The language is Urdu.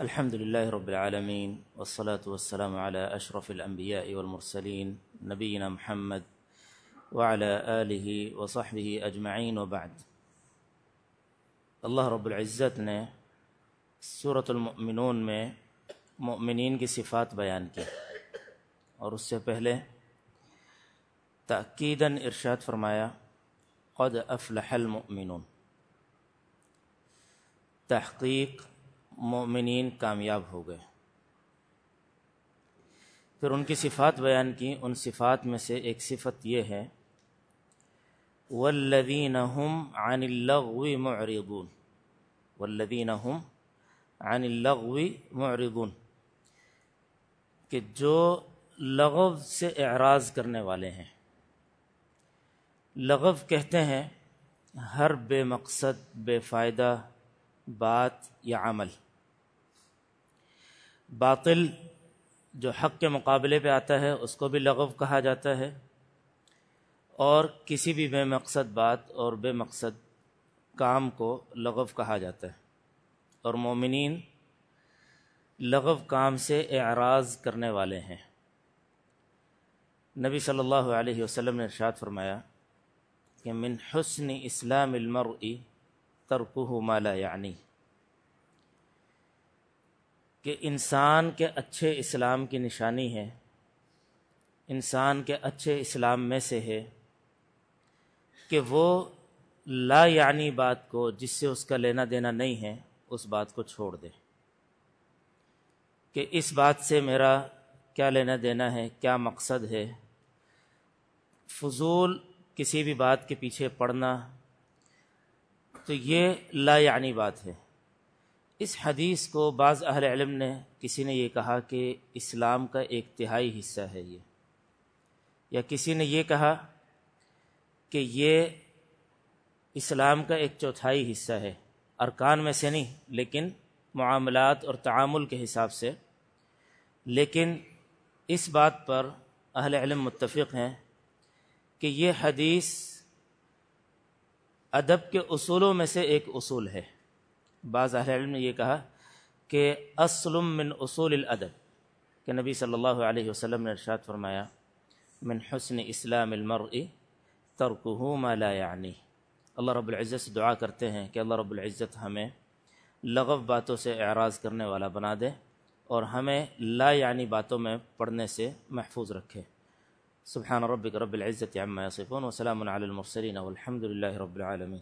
الحمد لله رب العالمين والصلاة والسلام على أشرف الأنبياء والمرسلين نبينا محمد وعلى آله وصحبه أجمعين وبعد. الله رب العزة سورة المؤمنون میں مؤمنين کی صفات بیان کی اور اس سے پہلے تأكيدا ارشاد فرمایا قد افلح المؤمنون۔ تحقیق مومنین کامیاب ہو گئے۔ پھر ان کی صفات بیان کی ان صفات میں سے ایک صفت یہ ہے والذین هم عن اللغو معرضون۔ والذین هم عن اللغو معرضون۔ کہ جو لغو سے اعراض کرنے والے ہیں۔ لغو کہتے ہیں، ہر بے مقصد، بے فائدہ بات یا عمل۔ باطل جو حق کے مقابلے پہ آتا ہے، اس کو بھی لغو کہا جاتا ہے۔ اور کسی بھی بے مقصد بات اور بے مقصد کام کو لغو کہا جاتا ہے۔ اور مومنین لغو کام سے اعراض کرنے والے ہیں۔ نبی صلی اللہ علیہ وسلم نے ارشاد فرمایا کہ من حسن اسلام المرء ترکہ مالا یعنی۔ کہ انسان کے اچھے اسلام کی نشانی ہے، انسان کے اچھے اسلام میں سے ہے کہ وہ لا یعنی بات کو، جس سے اس کا لینا دینا نہیں ہے، اس بات کو چھوڑ دے۔ کہ اس بات سے میرا کیا لینا دینا ہے، کیا مقصد ہے۔ فضول کسی بھی بات کے پیچھے پڑنا تو یہ لا یعنی بات ہے۔ اس حدیث کو بعض اہل علم نے کسی نے یہ کہا کہ اسلام کا ایک تہائی حصہ ہے یہ، یا کسی نے یہ کہا کہ یہ اسلام کا ایک چوتھائی حصہ ہے، ارکان میں سے نہیں، لیکن معاملات اور تعامل کے حساب سے۔ لیکن اس بات پر اہل علم متفق ہیں کہ یہ حدیث ادب کے اصولوں میں سے ایک اصول ہے۔ بعض اہل علم نے یہ کہا کہ اسلم من اصول الادب، کہ نبی صلی اللہ علیہ وسلم نے ارشاد فرمایا، من حسن اسلام المرء ترکہ ما لا یعنی۔ اللہ رب العزت سے دعا کرتے ہیں کہ اللہ رب العزت ہمیں لغو باتوں سے اعراض کرنے والا بنا دے اور ہمیں لا یعنی باتوں میں پڑھنے سے محفوظ رکھے۔ سبحان ربک رب العزت عما یصفون وسلام علی المرسلین والحمد للہ رب العالمین۔